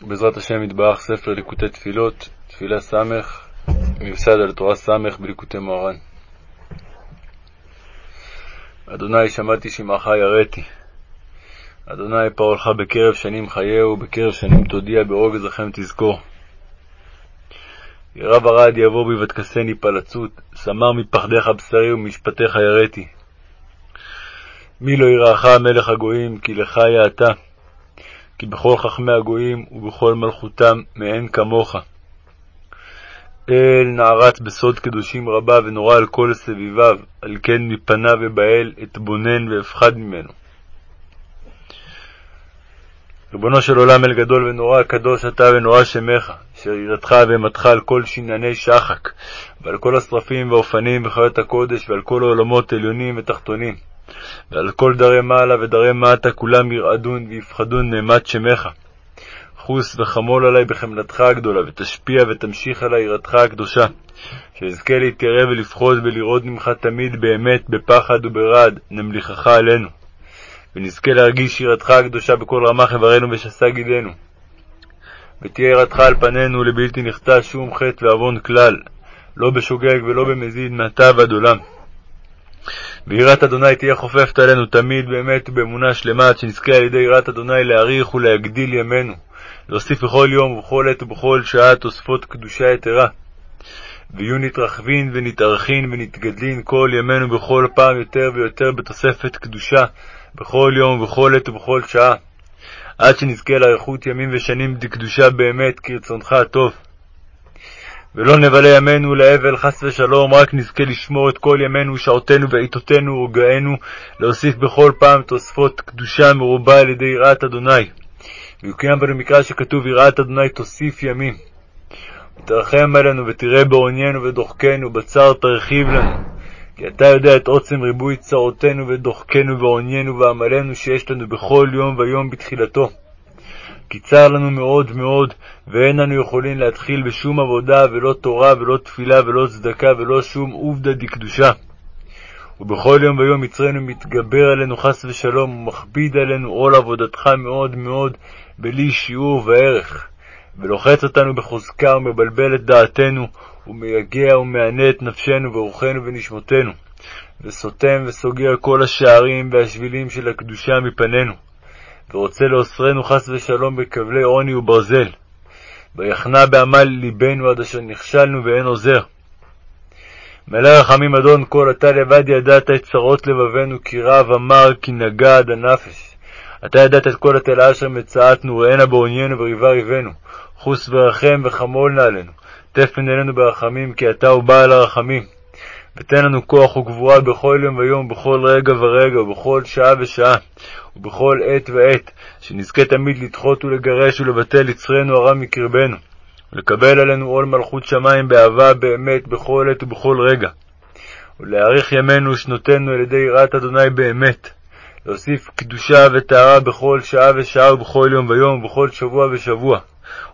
בעזרת השם יתברך, ספר ליקוטי תפילות, תפילה ס', מיוסד על תורה ס' בליקוטי מוהר"ן. אדוני שמעתי שמעך יראתי. אדוני פועלך בקרב שנים חייהו, ובקרב שנים תודיע, ברוגז לכם תזכור. ירא ורד יבוא בי ותכסני פלצות, סמר מפחדך בשרי ומשפטיך יראתי. מי לא יראך מלך הגויים, כי לך היה אתה. כי בכל חכמי הגויים ובכל מלכותם מאין כמוך. אל נערץ בסוד קדושים רבה ונורא על כל סביביו, על כן מפניו אבהל, אתבונן ואפחד ממנו. ריבונו של עולם אל גדול ונורא, קדוש אתה ונורא שמך, אשר יראתך ואימתך על כל שנני שחק, ועל כל השרפים והאופנים וחיות הקודש, ועל כל העולמות עליונים ותחתונים. ועל כל דרי מעלה ודרי מטה כולם ירעדון ויפחדון מאימת שמך. חוס וחמול עלי בחמלתך הגדולה, ותשפיע ותמשיך עלי יראתך הקדושה, שאזכה להתקרב ולפחוד ולראות ממך תמיד באמת, בפחד וברעד, נמליכך עלינו. ונזכה להרגיש יראתך הקדושה בכל רמ"ח איברנו ושס"ה גידנו. ותהיה יראתך על פנינו לבלתי נחטא שום חטא ועוון כלל, לא בשוגג ולא במזיד, מעתה ועד עולם. ויראת אדוני תהיה חופפת עלינו תמיד באמת ובאמונה שלמה, עד שנזכה על ידי יראת אדוני להאריך ולהגדיל ימינו, להוסיף בכל יום ובכל עת ובכל שעה תוספות קדושה יתרה. ויהיו נתרחבין ונתארכין ונתגדלין כל ימינו בכל פעם יותר ויותר בתוספת קדושה, בכל יום ובכל עת ובכל שעה, עד שנזכה לאריכות ימים ושנים דקדושה באמת כרצונך הטוב. ולא נבלה ימינו לאבל חס ושלום, רק נזכה לשמור את כל ימינו, שעותינו ועיתותינו ורגעינו, להוסיף בכל פעם תוספות קדושה מרובה על ידי יראת אדוני. ויקוים בנו מקרא שכתוב יראת אדוני תוסיף ימים. ותרחם עלינו ותראה בעוניינו ודוחקנו, בצר תרחיב לנו. כי אתה יודע את עוצם ריבוי צרותינו ודוחקנו ועוניינו ועמלנו שיש לנו בכל יום ויום בתחילתו. כי צר לנו מאוד מאוד, ואין אנו יכולים להתחיל בשום עבודה, ולא תורה, ולא תפילה, ולא צדקה, ולא שום עובדא דקדושה. ובכל יום ויום יצרנו מתגבר עלינו חס ושלום, ומכביד עלינו עול עבודתך מאוד מאוד, בלי שיעור וערך. ולוחץ אותנו בחוזקה, ומבלבל את דעתנו, ומייגע ומענה את נפשנו ורוחנו ונשמותינו, וסותם וסוגר כל השערים והשבילים של הקדושה מפנינו. ורוצה לאוסרנו חס ושלום בכבלי עוני וברזל. ויחנה בעמל ליבנו עד אשר נכשלנו ואין עוזר. מלא רחמים אדון כל אתה לבד ידעת את צרות לבבנו, כי רב אמר כי נגע עד הנפש. אתה ידעת את כל התלאה אשר מצאתנו, ראינה בעוניינו וריבה ריבנו. חוס ורחם וחמול נא עלינו. אלינו ברחמים, כי אתה הוא בעל הרחמים. ותן לנו כוח וגבורה בכל יום ויום, בכל רגע ורגע, ובכל שעה ושעה, ובכל עת ועת, שנזכה תמיד לדחות ולגרש ולבטל יצרנו הרע מקרבנו, ולקבל עלינו עול מלכות שמיים באהבה באמת בכל עת ובכל רגע, ולהאריך ימינו ושנותינו על ידי יראת אדוני באמת, להוסיף קדושה וטהרה בכל שעה ושעה ובכל יום ויום, ובכל שבוע ושבוע,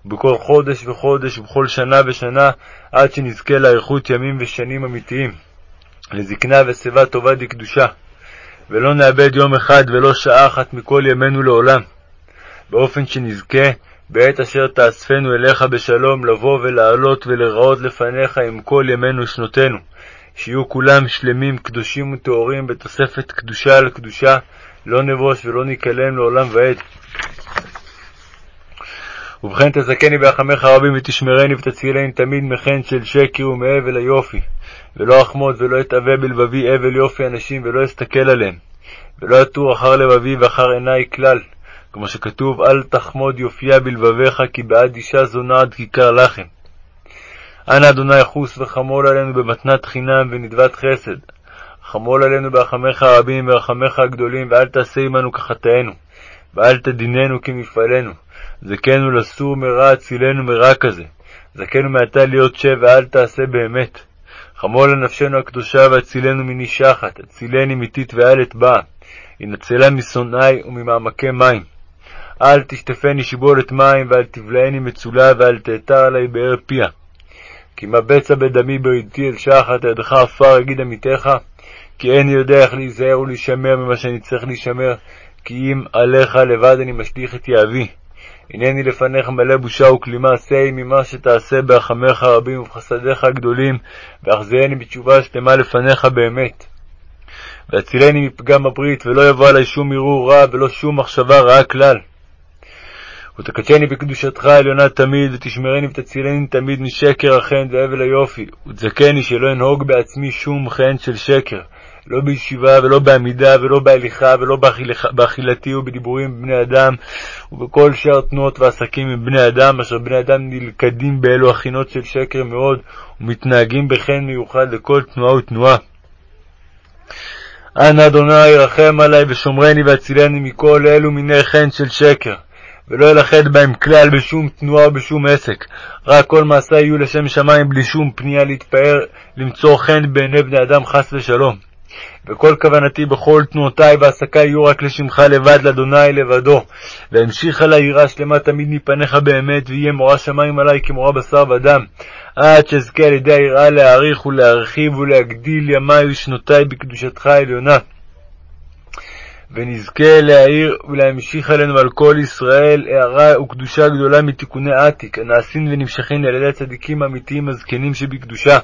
ובכל חודש וחודש, ובכל שנה ושנה, עד שנזכה לאריכות ימים ושנים אמיתיים, לזקנה ושיבה טובה דקדושה. ולא נאבד יום אחד ולא שעה אחת מכל ימינו לעולם, באופן שנזכה, בעת אשר תאספנו אליך בשלום, לבוא ולעלות ולראות לפניך עם כל ימינו ושנותינו, שיהיו כולם שלמים, קדושים וטהורים, בתוספת קדושה על קדושה, לא נבוש ולא ניכלם לעולם ועד. ובכן תזכני ביחמך רבים ותשמרני ותצילני תמיד מחן של שקר ומהבל היופי. ולא אחמוד ולא אתאווה בלבבי אבל יופי אנשים, ולא אסתכל עליהם, ולא אטור אחר לבבי ואחר עיני כלל, כמו שכתוב, אל תחמוד יופייה בלבביך, כי בעד אישה זונה עד כיכר לחם. אנא אדוני חוס וחמול עלינו במתנת חינם ונדבת חסד. חמול עלינו ברחמיך הרבים ורחמיך הגדולים, ואל תעשה עמנו כחטאינו, ואל תדיננו כמפעלנו. זכנו לסור מרע, הצילנו מרע כזה. זכנו מעתה להיות שב, ואל תעשה באמת. חמול על נפשנו הקדושה והצילנו מני שחת, הצילני מתית ואל אטבע, הנצלה משונאי וממעמקי מים. אל תשטפני שיבולת מים, ואל תבלעני מצולה, ואל תאתר עלי באר פיה. כי מה בצע בדמי בריתי אל שחת, ידך עפר יגיד עמיתך, כי איני יודע איך להיזהר ולהישמר ממה שאני צריך להישמר, כי אם עליך לבד אני משליך את יהבי. הנני לפניך מלא בושה וכלימה, עשה עמי מה שתעשה ברחמיך הרבים ובחסדיך הגדולים, ואחזירני בתשובה שלמה לפניך באמת. והצילני מפגם הברית, ולא יבוא עלי שום ערעור רע, ולא שום מחשבה רעה כלל. ותקדשני בקדושתך העליונה תמיד, ותשמרני ותצילני תמיד משקר החן והבל היופי, ותזכני שלא אנהוג בעצמי שום חן של שקר, לא בישיבה ולא בעמידה ולא בהליכה ולא באכילתי ובדיבורים בבני אדם ובכל שאר תנועות ועסקים עם בני אדם, אשר בני אדם נלכדים באלו הכינות של שקר מאוד, ומתנהגים בחן מיוחד לכל תנועה ותנועה. אנא אדוני רחם עלי ושומרני והצילני מכל אלו מיני חן של שקר. ולא אלחד בהם כלל בשום תנועה או בשום עסק, רק כל מעשה יהיו לשם שמיים בלי שום פנייה להתפאר, למצוא חן בעיני בני אדם חס ושלום. וכל כוונתי בכל תנועותי ועסקי יהיו רק לשמך לבד, לאדוני לבדו. והמשיך עלי יראה שלמה תמיד מפניך באמת, ויהיה מורא שמיים עלי כמורא בשר ודם, עד שאזכה על ידי היראה להאריך ולהרחיב ולהגדיל ימי ושנותי בקדושתך העליונה. ונזכה להאיר ולהמשיך עלינו ועל כל ישראל הערה וקדושה גדולה מתיקוני עתיק, הנעשים ונמשכים על ידי צדיקים אמיתיים הזקנים שבקדושה.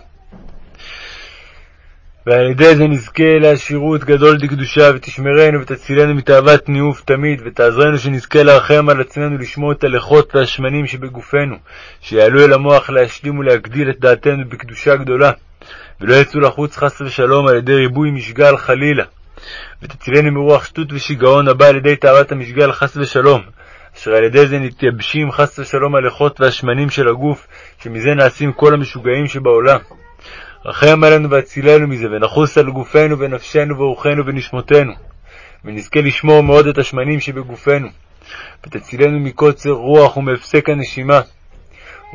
ועל ידי זה נזכה לעשירות גדול דקדושה, ותשמרנו ותצילנו מתאוות ניאוף תמיד, ותעזרנו שנזכה להרחם על עצמנו לשמור את הלכות והשמנים שבגופנו, שיעלו אל המוח להשלים ולהגדיל את דעתנו בקדושה גדולה, ולא יצאו לחוץ חס ושלום על ידי ריבוי משגל חלילה. ותצילני מרוח שטות ושיגעון הבא על ידי תאוות המשגל חס ושלום, אשר על ידי זה נתייבשים חס ושלום הלכות והשמנים של הגוף, שמזה נעשים כל המשוגעים שבעולם. רחם עלינו והצילנו מזה, ונחוס על גופנו ונפשנו ורוחנו ונשמותינו, ונזכה לשמור מאוד את השמנים שבגופנו, ותצילנו מקוצר רוח ומהפסק הנשימה,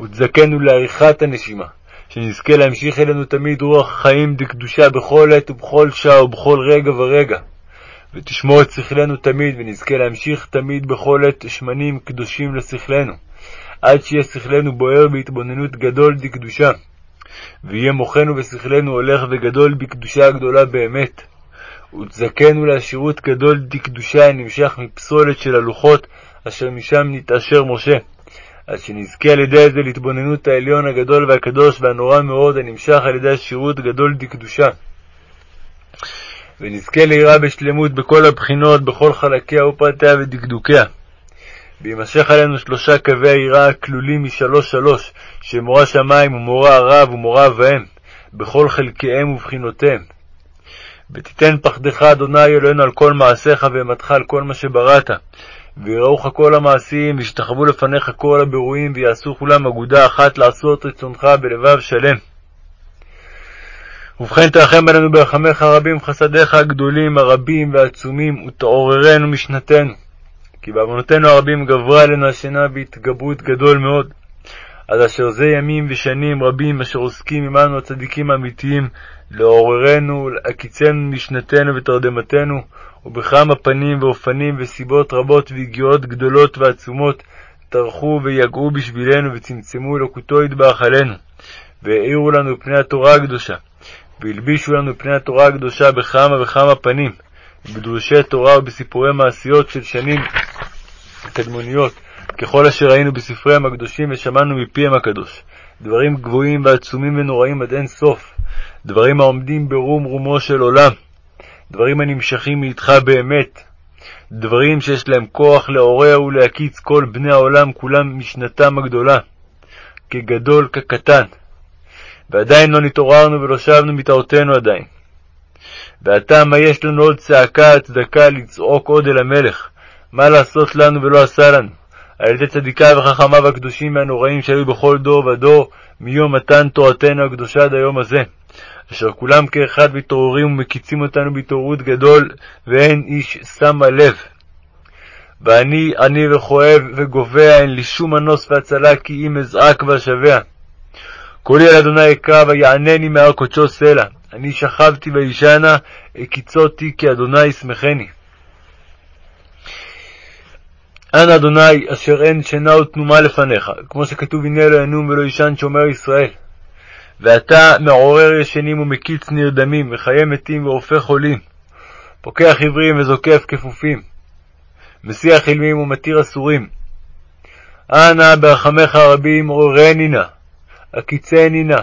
ותזכנו לעריכת הנשימה, שנזכה להמשיך אלינו תמיד רוח חיים דקדושה בכל עת ובכל שעה ובכל רגע ורגע, ותשמור את שכלנו תמיד, ונזכה להמשיך תמיד בכל עת שמנים קדושים לשכלנו, עד שיהיה שכלנו בוער בהתבוננות גדול דקדושה. ויהיה מוחנו ושכלנו הולך וגדול בקדושה הגדולה באמת. ותזכנו לעשירות גדול דקדושה הנמשך מפסולת של הלוחות, אשר משם נתעשר משה. עד שנזכה על ידי זה להתבוננות העליון הגדול והקדוש והנורא מאוד, הנמשך על ידי השירות גדול דקדושה. ונזכה ליראה בשלמות בכל הבחינות, בכל חלקיה ופרטיה ודקדוקיה. ויימשך עלינו שלושה קווי היראה הכלולים משלוש שלוש, שמורה שמיים ומורה הרב ומורה אביהם, בכל חלקיהם ובחינותיהם. ותיתן פחדך, אדוני אלוהינו, על כל מעשיך ואימתך על כל מה שבראת. ויראוך כל המעשים, וישתחוו לפניך כל הבירואים, ויעשו כולם אגודה אחת לעשות רצונך בלבב שלם. ובכן תרחם עלינו ברחמיך הרבים, חסדיך הגדולים, הרבים והעצומים, ותעוררנו משנתנו. כי בעוונותינו הרבים גברה עלינו השינה בהתגברות גדול מאוד. עד אשר זה ימים ושנים רבים אשר עוסקים עמנו הצדיקים האמיתיים לעוררנו, לעקיצנו משנתנו ותרדמתנו, ובכמה פנים ואופנים וסיבות רבות ויגיעות גדולות ועצומות טרחו ויגעו בשבילנו וצמצמו אלוקותו ידבח עלינו, והאירו לנו פני התורה הקדושה, והלבישו לנו פני התורה הקדושה בכמה וכמה פנים, בדרושי תורה ובסיפורי מעשיות של שנים קדמוניות, ככל אשר ראינו בספריהם הקדושים ושמענו מפיהם הקדוש. דברים גבוהים ועצומים ונוראים עד אין סוף, דברים העומדים ברום רומו של עולם, דברים הנמשכים מאיתך באמת, דברים שיש להם כוח לעורר ולהקיץ כל בני העולם כולם משנתם הגדולה, כגדול כקטן. ועדיין לא נתעוררנו ולא שבנו מטעותינו עדיין. ועתה מה יש לנו עוד צעקה, הצדקה, לצעוק עוד אל המלך? מה לעשות לנו ולא עשה לנו? על ידי צדיקה וחכמיו הקדושים והנוראים שהיו בכל דור ודור, מיום מתן תורתנו הקדושה עד היום הזה, אשר כולם כאחד מתעוררים ומקיצים אותנו בהתעוררות גדול, ואין איש שם לב. ואני עני וכואב וגובע, אין לי שום מנוס והצלה, כי אם אזעק ואשבע. קולי על אדוני אקרא, ויענני מהר קודשו סלע. אני שכבתי וישנה, הקיצותי, כי אדוני ישמחני. אנא אדוני, אשר אין שינה ותנומה לפניך, כמו שכתוב הנה לא ינום ולא ישן שומר ישראל. ואתה מעורר ישנים ומקיץ נרדמים, וחי מתים ורופא חולים, פוקח עיוורים וזוקף כפופים, מסיח אילמים ומתיר אסורים, אנא ברחמך הרבים עוררני נא, הקיצני נא,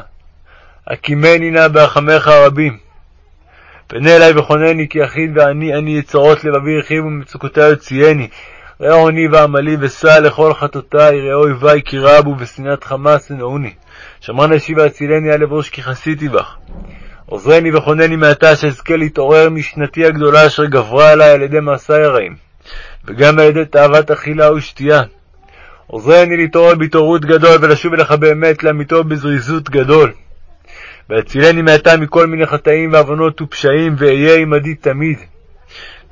הקימני נא ברחמך הרבים. פנה אלי וכונני כי יחיד ועני אני יצרות לבבי ירחיב ומצוקותי יוציאני. ראה עוני ועמלי וסע לכל חטאותי, ראה אויבי כי רבו ושנאת חמאס שנאוני. שמרן נפשי והצילני על לבוש כי חסיתי בך. עוזרני וכונני מעתה שאזכה להתעורר משנתי הגדולה אשר גברה עלי על ידי מעשיי הרעים, וגם על ידי תאוות אכילה ושתייה. עוזרני להתעורר בהתעוררות גדול ולשוב אליך באמת לאמיתו בזריזות גדול. והצילני מעתה מכל מיני חטאים ועוונות ופשעים, ואהיה עמדי תמיד.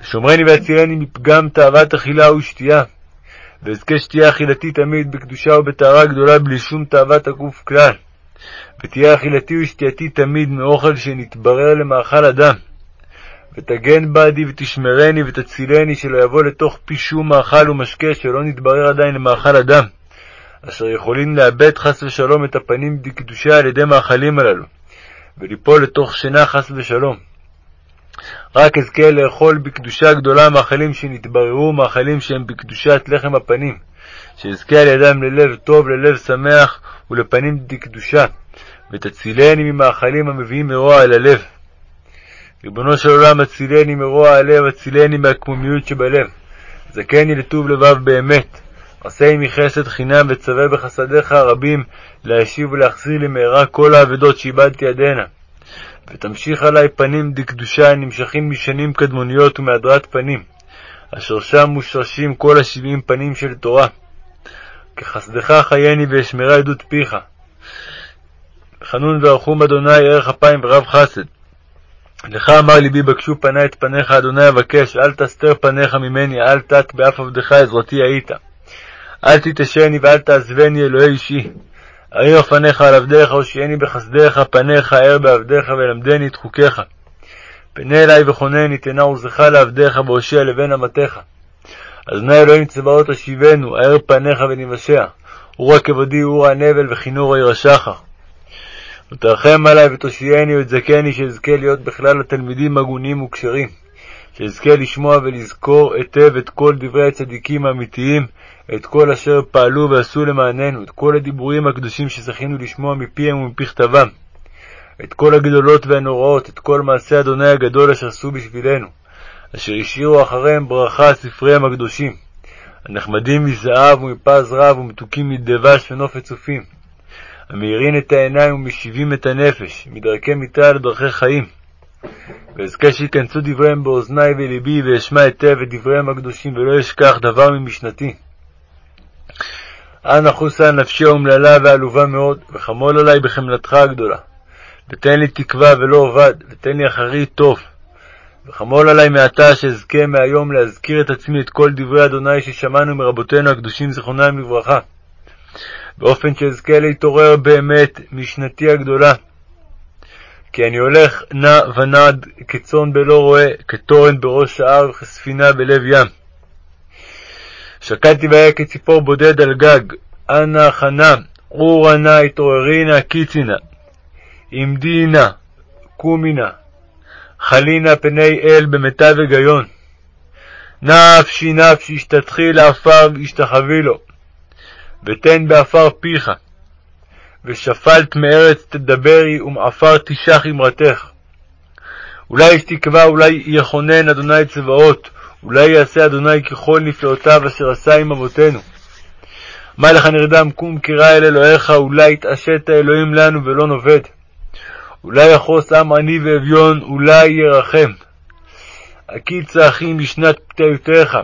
ושומרני והצילני מפגם תאוות אכילה ושתייה. ואזכה שתהיה אכילתי תמיד בקדושה ובטהרה גדולה בלי שום תאוות הגוף כלל. ותהיה אכילתי ושתייתי תמיד מאוכל שנתברר למאכל אדם. ותגן בעדי ותשמרני ותצילני שלא יבוא לתוך פי שום מאכל ומשקה שלא נתברר עדיין למאכל אדם, אשר יכולים לאבד חס ושלום את הפנים בקדושה על ידי מאכלים הללו, וליפול לתוך שינה חס ושלום. רק אזכה לאכול בקדושה גדולה מאכלים שנתבררו, מאכלים שהם בקדושת לחם הפנים, שאזכה על ידם ללב טוב, ללב שמח ולפנים דקדושה, ותצילני ממאכלים המביאים מרוע אל הלב. ריבונו של עולם, הצילני מרוע הלב, הצילני מהקמומיות שבלב. זכני לטוב לבב באמת. עשה עמי חסד חינם וצווה בחסדיך הרבים להשיב ולהחזיר לי מהרה כל האבדות שאיבדתי ידנה. ותמשיך עלי פנים דקדושה נמשכים משנים קדמוניות ומהדרת פנים, אשר שם מושרשים כל השבעים פנים של תורה. כחסדך חייני ואשמרה עדות פיך. חנון ורחום אדוני ערך אפיים ורב חסד. לך אמר ליבי בקשו פני את פניך, אדוני אבקש, אל תסתר פניך ממני, אל תת באף עבדך עזרתי היית. אל תתשני ואל תעזבני, אלוהי אישי. ארים פניך על עבדיך, הושיעני בחסדיך, פניך אר בעבדיך, ולמדני את חוקיך. פנה אלי וכונני, תנה עוזך לעבדיך, והושיע לבן אמתיך. אדוני אלוהים צבאות השיבנו, האר פניך ונבשע. אורה כבודי, אורה הנבל, וכינור עיר השחר. ותרחם עלי ותושייני ותזכני, שאזכה להיות בכלל התלמידים הגונים וכשרים, שאזכה לשמוע ולזכור היטב את כל דברי הצדיקים האמיתיים, את כל אשר פעלו ועשו למעננו, את כל הדיבורים הקדושים שזכינו לשמוע מפיהם ומפי כתבם, את כל הגדולות והנוראות, את כל מעשי אדוני הגדול אשר עשו בשבילנו, אשר השאירו אחריהם ברכה ספריהם הקדושים, הנחמדים מזהב ומפז רב ומתוקים מדבש ונופת צופים. המאירין את העיניים ומשיבים את הנפש, מדרכי מיתה לדרכי חיים. ואזכה שיכנסו דבריהם באוזני ולבי, ואשמע היטב את דבריהם הקדושים, ולא אשכח דבר ממשנתי. אנא חוסה נפשי אומללה ועלובה מאוד, וחמול עלי בחמלתך הגדולה. ותן לי תקווה ולא אבד, ותן לי אחרית טוב. וחמול עלי מעתה שאזכה מהיום להזכיר את עצמי את כל דברי אדוני ששמענו מרבותינו הקדושים זיכרונם לברכה. באופן שאזכה להתעורר באמת משנתי הגדולה. כי אני הולך נע ונד כצאן בלא רועה, כתורן בראש ההר וכספינה בלב ים. שקלתי והיה כציפור בודד על גג, אנא חנה, עורה נא, התעוררי נא, קיצי נא. עמדי נא, קומי נא, חלי נא פני אל במיטב היגיון. נפשי נפשי, השתתחי לעפר והשתחווי לו. ותן בעפר פיך, ושפלת מארץ תדברי, ומעפר תשח אמרתך. אולי יש תקווה, אולי יכונן אדוני צבאות, אולי יעשה אדוני ככל נפלאותיו אשר עשה עם אבותינו. מה לך נרדם, קום קרא אל אלוהיך, אולי יתעשת האלוהים לנו ולא נאבד. אולי יחוס עם עני ואביון, אולי ירחם. הקיצה אחי משנת פתיותיך,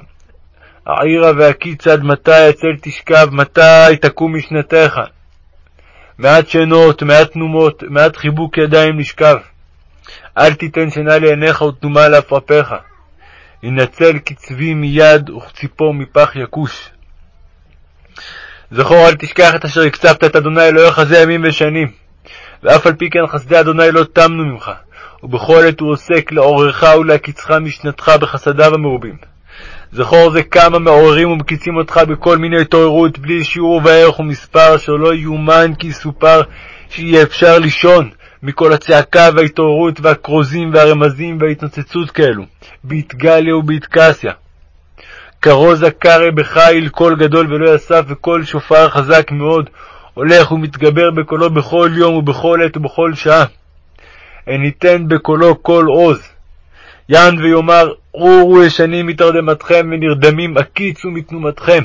העירה והקיצה עד מתי הצל תשכב, מתי תקום משנתך. מעט שנות, מעט תנומות, מעט חיבוק ידיים נשכב. אל תיתן שינה לעיניך ותנומה לעפרפיך. ינצל קצבי מיד וכציפור מפח יכוש. זכור אל תשכח את אשר הקצבת את אדוני אלוהיך זה ימים ושנים. ואף על פי כן חסדי אדוני לא תמנו ממך, ובכל עת הוא עוסק לעוררך ולהקיצך משנתך בחסדיו המרובים. זכור זה כמה מעוררים ומקיצים אותך בכל מיני התעוררות, בלי שיעור וערך ומספר, אשר לא יאומן כי יסופר שיהיה אפשר לישון מכל הצעקה וההתעוררות והכרוזים והרמזים וההתנוצצות כאלו, באתגליה ובאתקסיה. כרוז הקרא בחיל קול גדול ולא יסף וקול שופר חזק מאוד, הולך ומתגבר בקולו בכל יום ובכל עת ובכל שעה. הניתן בקולו כל עוז. יען ויאמר, עורו ישנים מתרדמתכם ונרדמים עקיצו מתנומתכם.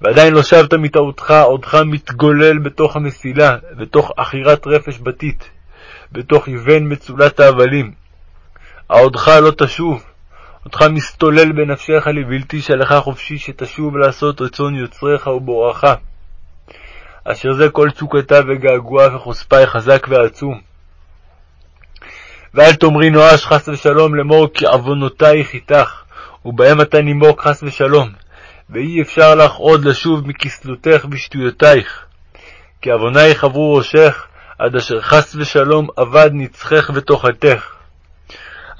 ועדיין לא שבת מטעותך, עודך מתגולל בתוך המסילה, בתוך עכירת רפש בתית, בתוך יבן מצולת ההבלים. העודך לא תשוב, עודך מסתולל בנפשך לבלתי שלך חופשי שתשוב לעשות רצון יוצריך ובורך. אשר זה כל תשוקתה וגעגועה וחוספה חזק ועצום. ואל תאמרי נואש חס ושלום לאמור כי עוונותייך איתך, ובהם אתה נימוק חס ושלום, ואי אפשר לך עוד לשוב מכסלותך ושטויותייך. כי עוונייך עברו ראשך, עד אשר חס ושלום אבד נצחך ותאכלתך.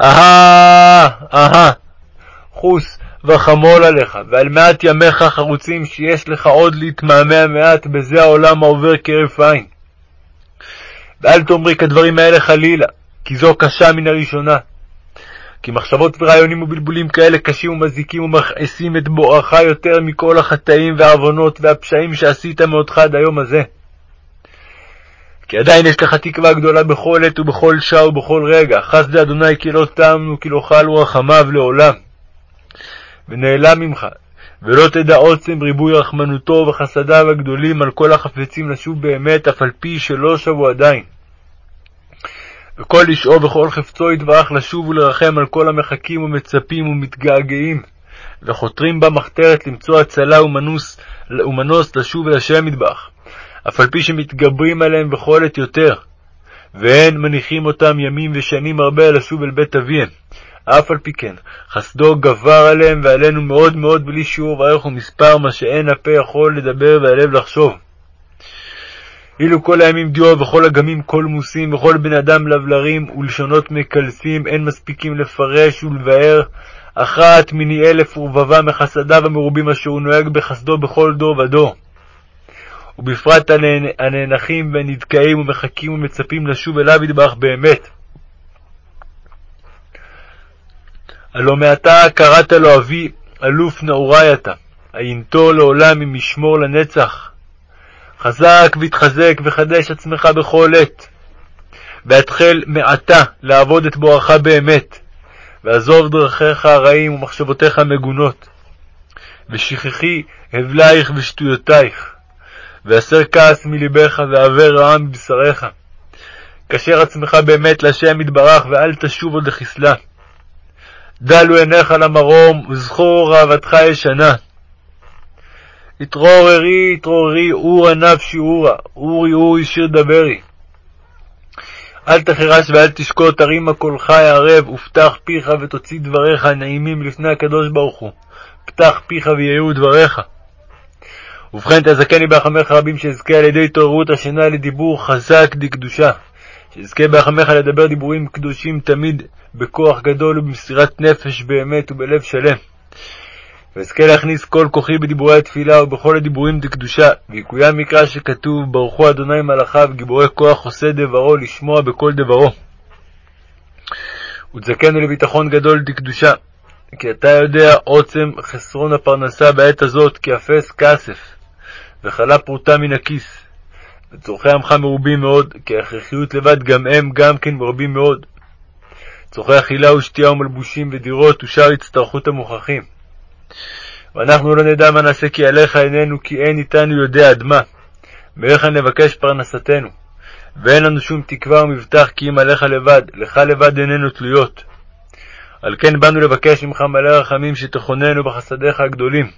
אהה, אהה, חוס וחמול עליך, ועל מעט ימיך החרוצים שיש לך עוד להתמהמה מעט בזה העולם העובר כהרף עין. ואל תאמרי כדברים האלה חלילה, כי זו קשה מן הראשונה. כי מחשבות ורעיונים ובלבולים כאלה קשים ומזיקים ומכעיסים את בואך יותר מכל החטאים והעוונות והפשעים שעשית מאותך עד היום הזה. כי עדיין יש לך תקווה גדולה בכל עת ובכל שעה ובכל רגע, חסדי אדוני כי לא תמנו כי לא חלו רחמיו לעולם. ונעלם ממך, ולא תדע עוצם ריבוי רחמנותו וחסדיו הגדולים על כל החפצים לשוב באמת, אף על פי שלא שבו עדיין. וכל אישו וכל חפצו יתברך לשוב ולרחם על כל המחכים ומצפים ומתגעגעים, וחותרים במחתרת למצוא הצלה ומנוס, ומנוס לשוב אל השם מטבח, אף על פי שמתגברים עליהם בכל עת יותר, ואין מניחים אותם ימים ושנים הרבה לשוב אל בית אביהם. אף על פי כן, חסדו גבר עליהם ועלינו מאוד מאוד בלי שיעור וערך ומספר, מה שאין הפה יכול לדבר והלב לחשוב. אילו כל הימים דיו וכל אגמים קולמוסים וכל בן אדם לבלרים ולשונות מקלסים אין מספיקים לפרש ולבאר אחת מני אלף ורבבה מחסדיו המרובים אשר הוא נוהג בחסדו בכל דור ודור. ובפרט הנאנחים והנדכאים ומחכים ומצפים לשוב אליו ידבח באמת. הלא מעתה קראת לו אבי אלוף נעורי אתה, עיינתו לעולם אם ישמור לנצח. חזק והתחזק וחדש עצמך בכל עת. והתחל מעתה לעבוד את בואך באמת, ועזוב דרכיך הרעים ומחשבותיך המגונות. ושכחי הבלייך ושטויותייך, והסר כעס מלבך ועבר רעה מבשריך. קשר עצמך באמת להשם יתברך, ואל תשוב עוד לחסלה. דלו עיניך למרום, וזכור אהבתך ישנה. התעוררי, התעוררי, אורה נפשי אורה, אורי אורי שיר דברי. אל תחרש ואל תשקוט, הרימה קולך הערב, ופתח פיך ותוציא דבריך הנעימים לפני הקדוש ברוך הוא. פתח פיך ויהיו דבריך. ובכן תזכני בהחמך רבים, שאזכה על ידי התעוררות השינה לדיבור חזק דקדושה. שאזכה בהחמך לדבר דיבורים קדושים תמיד בכוח גדול ובמסירת נפש באמת ובלב שלם. ואזכה להכניס כל כוחי בדיבורי התפילה ובכל הדיבורים דקדושה, ויקוים מקרא שכתוב, ברכו אדוני מלאכיו, גיבורי כוח עושה דברו, לשמוע בכל דברו. ותזכנו לביטחון גדול דקדושה, כי אתה יודע עוצם חסרון הפרנסה בעת הזאת, כי אפס כסף, וכלה פרוטה מן הכיס. וצורכי עמך מרובים מאוד, כי ההכרחיות לבד גם הם גם כן מרובים מאוד. צורכי אכילה ושתייה ומלבושים ודירות ושאר הצטרכות המוכחים. ואנחנו לא נדע מה נעשה כי עליך עינינו, כי אין איתנו יודע עד מה. מהיכן נבקש פרנסתנו. ואין לנו שום תקווה ומבטח כי אם עליך לבד, לך לבד איננו תלויות. על כן באנו לבקש ממך מלא רחמים שתכוננו בחסדיך הגדולים,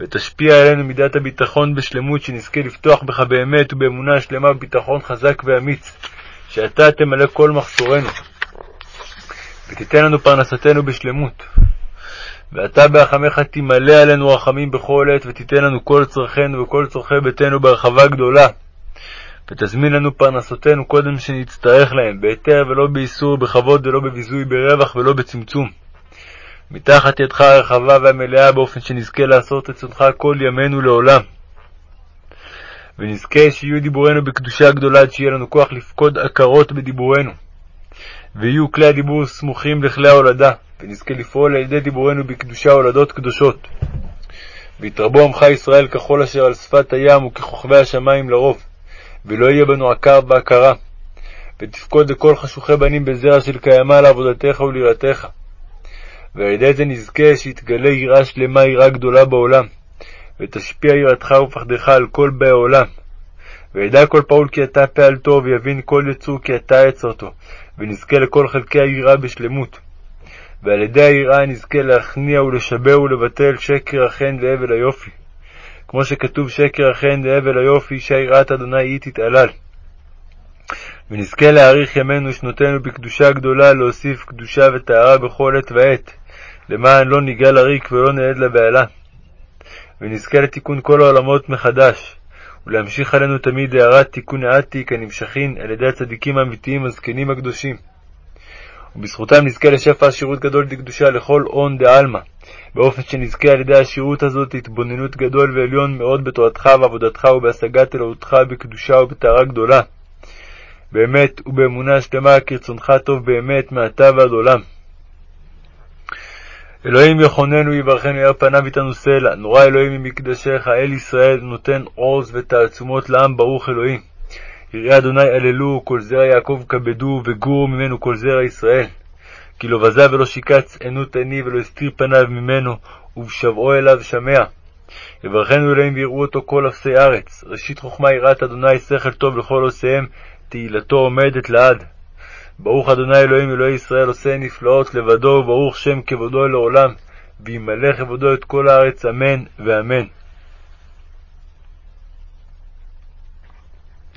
ותשפיע עלינו מידת הביטחון בשלמות, שנזכה לפתוח בך באמת ובאמונה שלמה בביטחון חזק ואמיץ, שאתה תמלא כל מחסורנו, ותיתן לנו פרנסתנו בשלמות. ואתה ברחמך תמלא עלינו רחמים בכל עת, ותיתן לנו כל צרכינו וכל צורכי ביתנו בהרחבה גדולה. ותזמין לנו פרנסותינו קודם שנצטרך להם, בהיתר ולא באיסור, בכבוד ולא בביזוי, ברווח ולא בצמצום. מתחת ידך הרחבה והמלאה, באופן שנזכה לעשות רצונך כל ימינו לעולם. ונזכה שיהיו דיבורנו בקדושה גדולה, עד שיהיה לנו כוח לפקוד עקרות בדיבורנו. ויהיו כלי הדיבור סמוכים לכלי ההולדה, ונזכה לפעול על ידי דיבורנו בקדושה הולדות קדושות. ויתרבו עמך ישראל ככל אשר על שפת הים וככוכבי השמיים לרוב, ולא יהיה בנו עקר בעקרה. ותפקוד לכל חשוכי בנים בזרע של קיימא לעבודתך וליראתך. ועל ידי זה נזכה שיתגלה יראה שלמה, יראה גדולה בעולם, ותשפיע יראתך ופחדך על כל באי העולם. וידע כל פעול כי אתה פעלתו, ויבין כל יצור כי אתה יצרתו, ונזכה לכל חלקי היראה בשלמות. ועל ידי היראה נזכה להכניע ולשבר ולבטל שקר החן והבל היופי. כמו שכתוב שקר החן והבל היופי, שהיראת אדוני היא תתעלל. ונזכה להאריך ימינו ושנותינו בקדושה גדולה, להוסיף קדושה וטהרה בכל עת ועת, למען לא ניגע לריק ולא נעד לבהלה. ונזכה לתיקון כל העולמות מחדש, ולהמשיך עלינו תמיד הערת תיקון העתיק הנמשכין על ידי הצדיקים האמיתיים הזקנים הקדושים. ובזכותם נזכה לשפע עשירות גדול דקדושה לכל הון דעלמא, באופן שנזכה על ידי השירות הזאת התבוננות גדול ועליון מאוד בתורתך ועבודתך ובהשגת אלוהותך בקדושה ובטהרה גדולה. באמת ובאמונה שלמה כרצונך טוב באמת מעתה ועד עולם. אלוהים יחוננו יברכנו יאר פניו איתנו סלע, נורא אלוהים ממקדשך, אל ישראל נותן עוז ותעצומות לעם ברוך אלוהים. יראי אדוני הללו, כל זרע יעקב כבדו, וגורו ממנו כל זרע ישראל. כי לא בזה ולא שיקץ ענות עיני ולא הסתיר פניו ממנו, ובשבעו אליו שמע. יברכנו אלוהים ויראו אותו כל אפסי ארץ. ראשית חוכמה יראת אדוני שכל טוב לכל עושיהם, תהילתו עומדת לעד. ברוך אדוני אלוהים אלוהי ישראל עושה נפלאות לבדו, וברוך שם כבודו לעולם, וימלא כבודו את כל הארץ, אמן ואמן.